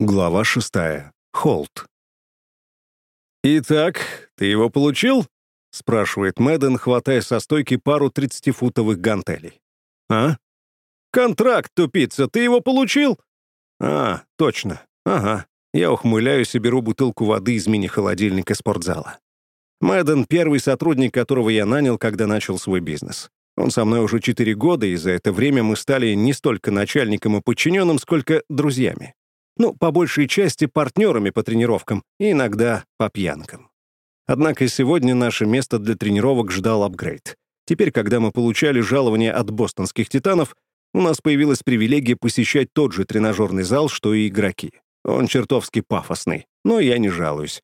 Глава шестая. Холт. «Итак, ты его получил?» — спрашивает Мэдден, хватая со стойки пару 30-футовых гантелей. «А? Контракт, тупица, ты его получил?» «А, точно. Ага». Я ухмыляюсь и беру бутылку воды из мини-холодильника спортзала. Мэдден — первый сотрудник, которого я нанял, когда начал свой бизнес. Он со мной уже четыре года, и за это время мы стали не столько начальником и подчиненным, сколько друзьями. Ну, по большей части партнерами по тренировкам и иногда по пьянкам. Однако сегодня наше место для тренировок ждал апгрейд. Теперь, когда мы получали жалование от бостонских «Титанов», у нас появилась привилегия посещать тот же тренажерный зал, что и игроки. Он чертовски пафосный, но я не жалуюсь.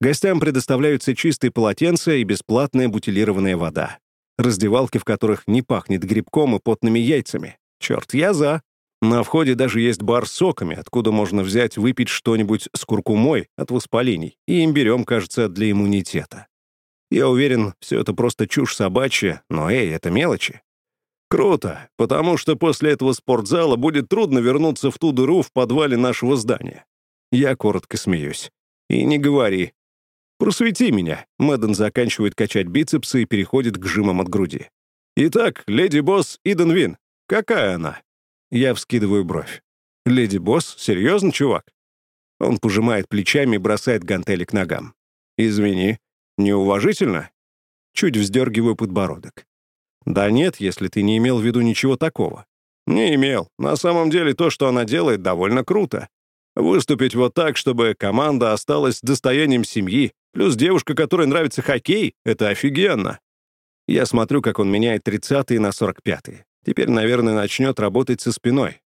Гостям предоставляются чистые полотенца и бесплатная бутилированная вода. Раздевалки, в которых не пахнет грибком и потными яйцами. Черт, я за. На входе даже есть бар с соками, откуда можно взять выпить что-нибудь с куркумой от воспалений и имбирем, кажется, для иммунитета. Я уверен, все это просто чушь собачья, но, эй, это мелочи. Круто, потому что после этого спортзала будет трудно вернуться в ту дыру в подвале нашего здания. Я коротко смеюсь. И не говори. Просвети меня. Мэдден заканчивает качать бицепсы и переходит к жимам от груди. Итак, леди-босс Иден Вин. Какая она? Я вскидываю бровь. «Леди Босс? Серьезно, чувак?» Он пожимает плечами и бросает гантели к ногам. «Извини, неуважительно?» Чуть вздергиваю подбородок. «Да нет, если ты не имел в виду ничего такого». «Не имел. На самом деле то, что она делает, довольно круто. Выступить вот так, чтобы команда осталась достоянием семьи, плюс девушка, которой нравится хоккей, это офигенно». Я смотрю, как он меняет 30-е на 45-е. Теперь, наверное, начнет работать со спиной.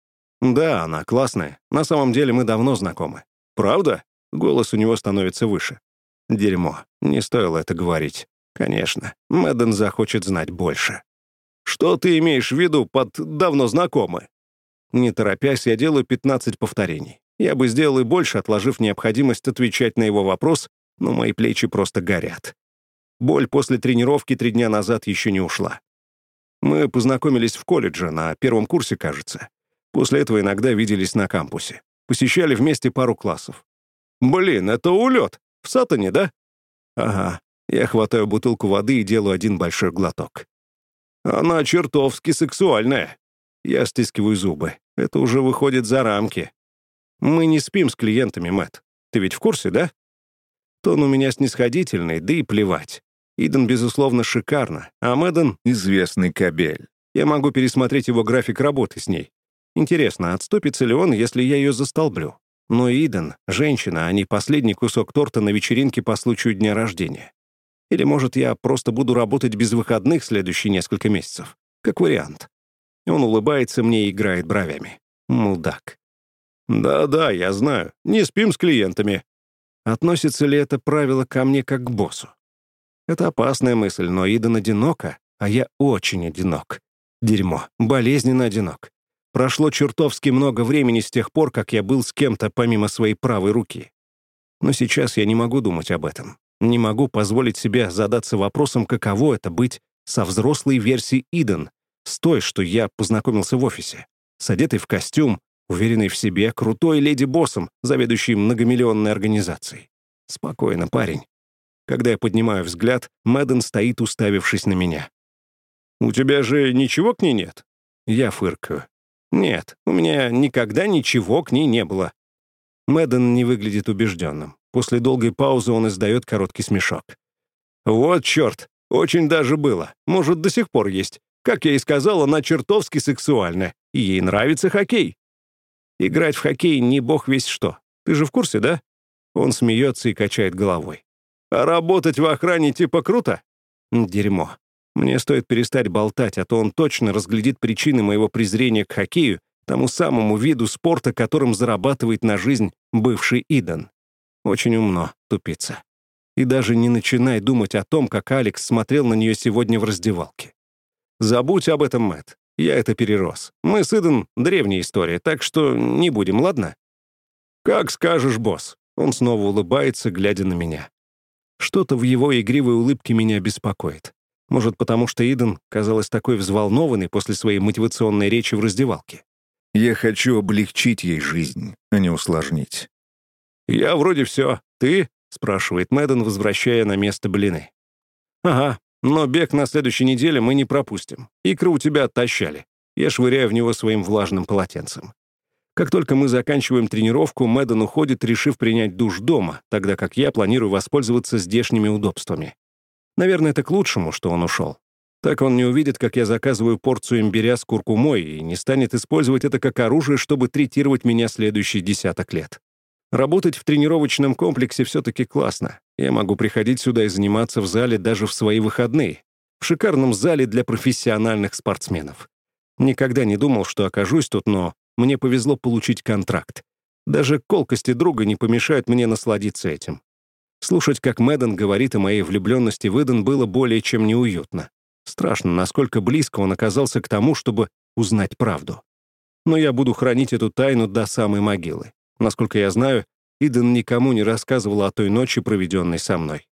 Да, она классная. На самом деле мы давно знакомы. Правда? Голос у него становится выше. Дерьмо. Не стоило это говорить. Конечно, Мэдден захочет знать больше. Что ты имеешь в виду под «давно знакомы»? Не торопясь, я делаю 15 повторений. Я бы сделал и больше, отложив необходимость отвечать на его вопрос, но мои плечи просто горят. Боль после тренировки три дня назад еще не ушла. Мы познакомились в колледже, на первом курсе, кажется. После этого иногда виделись на кампусе. Посещали вместе пару классов. Блин, это улет! В Сатане, да? Ага. Я хватаю бутылку воды и делаю один большой глоток. Она чертовски сексуальная. Я стискиваю зубы. Это уже выходит за рамки. Мы не спим с клиентами, Мэтт. Ты ведь в курсе, да? Тон у меня снисходительный, да и плевать. Иден, безусловно, шикарно, а Мэдден — известный кабель. Я могу пересмотреть его график работы с ней. Интересно, отступится ли он, если я ее застолблю? Но Иден — женщина, а не последний кусок торта на вечеринке по случаю дня рождения. Или, может, я просто буду работать без выходных следующие несколько месяцев? Как вариант. Он улыбается мне и играет бровями. Мудак. «Да-да, я знаю. Не спим с клиентами». Относится ли это правило ко мне как к боссу? Это опасная мысль, но Идан одинока, а я очень одинок. Дерьмо, болезненно одинок. Прошло чертовски много времени с тех пор, как я был с кем-то помимо своей правой руки. Но сейчас я не могу думать об этом. Не могу позволить себе задаться вопросом, каково это быть со взрослой версией Иден, с той, что я познакомился в офисе, с одетой в костюм, уверенной в себе, крутой леди-боссом, заведующей многомиллионной организацией. Спокойно, парень. Когда я поднимаю взгляд, Мэдден стоит, уставившись на меня. «У тебя же ничего к ней нет?» Я фыркаю. «Нет, у меня никогда ничего к ней не было». Мэдден не выглядит убежденным. После долгой паузы он издает короткий смешок. «Вот черт, очень даже было. Может, до сих пор есть. Как я и сказал, она чертовски сексуальная, и ей нравится хоккей. Играть в хоккей не бог весь что. Ты же в курсе, да?» Он смеется и качает головой. А работать в охране типа круто? Дерьмо. Мне стоит перестать болтать, а то он точно разглядит причины моего презрения к хоккею, тому самому виду спорта, которым зарабатывает на жизнь бывший Идан. Очень умно, тупица. И даже не начинай думать о том, как Алекс смотрел на нее сегодня в раздевалке. Забудь об этом, Мэтт. Я это перерос. Мы с Иден — древняя история, так что не будем, ладно? Как скажешь, босс. Он снова улыбается, глядя на меня. Что-то в его игривой улыбке меня беспокоит. Может, потому что Иден казалась такой взволнованной после своей мотивационной речи в раздевалке. Я хочу облегчить ей жизнь, а не усложнить. «Я вроде все. Ты?» — спрашивает Мэдден, возвращая на место блины. «Ага, но бег на следующей неделе мы не пропустим. Икры у тебя оттащали. Я швыряю в него своим влажным полотенцем. Как только мы заканчиваем тренировку, Мэдден уходит, решив принять душ дома, тогда как я планирую воспользоваться здешними удобствами. Наверное, это к лучшему, что он ушел. Так он не увидит, как я заказываю порцию имбиря с куркумой и не станет использовать это как оружие, чтобы третировать меня следующие десяток лет. Работать в тренировочном комплексе все-таки классно. Я могу приходить сюда и заниматься в зале даже в свои выходные. В шикарном зале для профессиональных спортсменов. Никогда не думал, что окажусь тут, но мне повезло получить контракт. Даже колкости друга не помешают мне насладиться этим. Слушать, как Мэдден говорит о моей влюбленности в Иден, было более чем неуютно. Страшно, насколько близко он оказался к тому, чтобы узнать правду. Но я буду хранить эту тайну до самой могилы. Насколько я знаю, Иден никому не рассказывала о той ночи, проведенной со мной.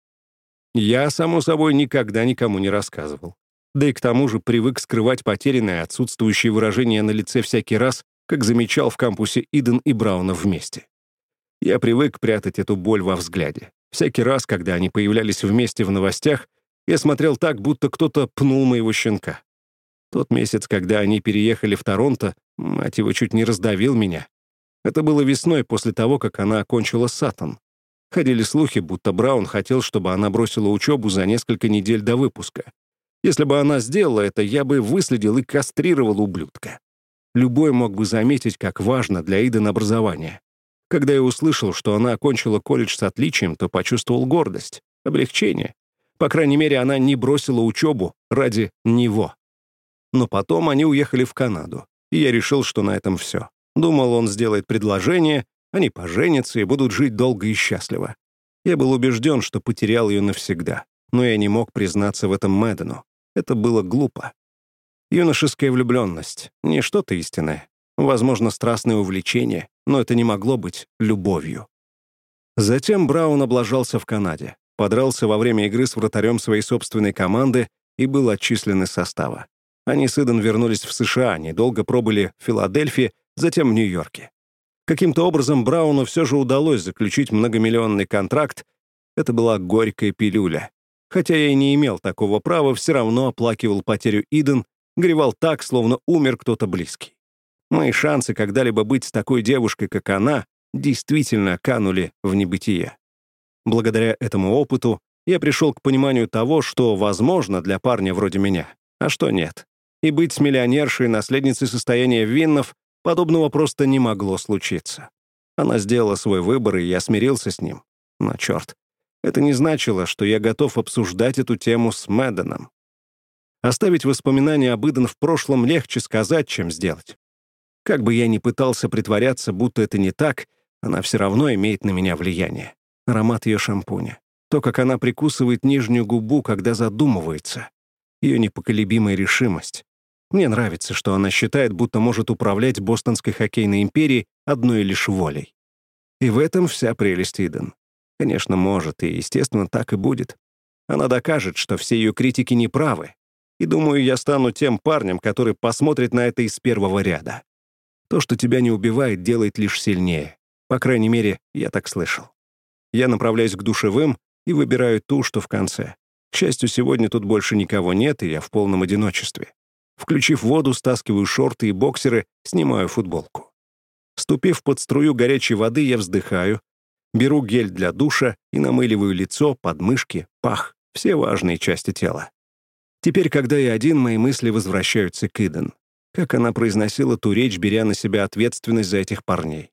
Я, само собой, никогда никому не рассказывал. Да и к тому же привык скрывать потерянное, отсутствующее выражение на лице всякий раз, как замечал в кампусе Иден и Брауна вместе. Я привык прятать эту боль во взгляде. Всякий раз, когда они появлялись вместе в новостях, я смотрел так, будто кто-то пнул моего щенка. Тот месяц, когда они переехали в Торонто, мать его чуть не раздавил меня. Это было весной после того, как она окончила Саттон. Ходили слухи, будто Браун хотел, чтобы она бросила учебу за несколько недель до выпуска. Если бы она сделала это, я бы выследил и кастрировал ублюдка. Любой мог бы заметить, как важно для Иден образование. Когда я услышал, что она окончила колледж с отличием, то почувствовал гордость, облегчение. По крайней мере, она не бросила учебу ради него. Но потом они уехали в Канаду, и я решил, что на этом все. Думал, он сделает предложение, они поженятся и будут жить долго и счастливо. Я был убежден, что потерял ее навсегда, но я не мог признаться в этом Мэддену. Это было глупо. Юношеская влюбленность — не что-то истинное. Возможно, страстное увлечение, но это не могло быть любовью. Затем Браун облажался в Канаде подрался во время игры с вратарем своей собственной команды и был отчислен из состава. Они с Иден вернулись в США, недолго пробыли в Филадельфии, затем в Нью-Йорке. Каким-то образом Брауну все же удалось заключить многомиллионный контракт. Это была горькая пилюля. Хотя я и не имел такого права, все равно оплакивал потерю Иден, горевал так, словно умер кто-то близкий. Мои шансы когда-либо быть с такой девушкой, как она, действительно канули в небытие. Благодаря этому опыту я пришел к пониманию того, что возможно для парня вроде меня, а что нет. И быть с миллионершей, наследницей состояния Виннов, подобного просто не могло случиться. Она сделала свой выбор, и я смирился с ним. Но черт, это не значило, что я готов обсуждать эту тему с Мэдденом. Оставить воспоминания об Иден в прошлом легче сказать, чем сделать. Как бы я ни пытался притворяться, будто это не так, она все равно имеет на меня влияние аромат ее шампуня, то, как она прикусывает нижнюю губу, когда задумывается, ее непоколебимая решимость. Мне нравится, что она считает, будто может управлять бостонской хоккейной империей одной лишь волей. И в этом вся прелесть Иден. Конечно, может, и, естественно, так и будет. Она докажет, что все ее критики неправы. И думаю, я стану тем парнем, который посмотрит на это из первого ряда. То, что тебя не убивает, делает лишь сильнее. По крайней мере, я так слышал. Я направляюсь к душевым и выбираю ту, что в конце. К счастью, сегодня тут больше никого нет, и я в полном одиночестве. Включив воду, стаскиваю шорты и боксеры, снимаю футболку. Ступив под струю горячей воды, я вздыхаю, беру гель для душа и намыливаю лицо, подмышки, пах, все важные части тела. Теперь, когда я один, мои мысли возвращаются к Иден. Как она произносила ту речь, беря на себя ответственность за этих парней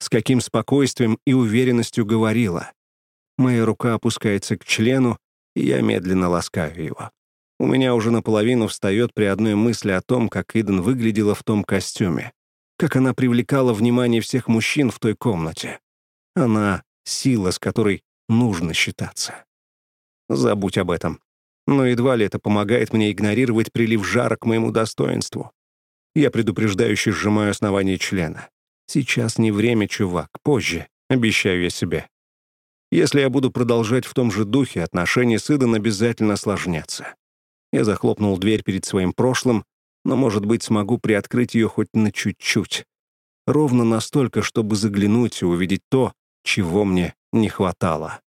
с каким спокойствием и уверенностью говорила. Моя рука опускается к члену, и я медленно ласкаю его. У меня уже наполовину встает при одной мысли о том, как Иден выглядела в том костюме, как она привлекала внимание всех мужчин в той комнате. Она — сила, с которой нужно считаться. Забудь об этом. Но едва ли это помогает мне игнорировать прилив жара к моему достоинству. Я предупреждающе сжимаю основание члена. Сейчас не время, чувак, позже, обещаю я себе. Если я буду продолжать в том же духе, отношения с Идом обязательно осложнятся. Я захлопнул дверь перед своим прошлым, но, может быть, смогу приоткрыть ее хоть на чуть-чуть. Ровно настолько, чтобы заглянуть и увидеть то, чего мне не хватало.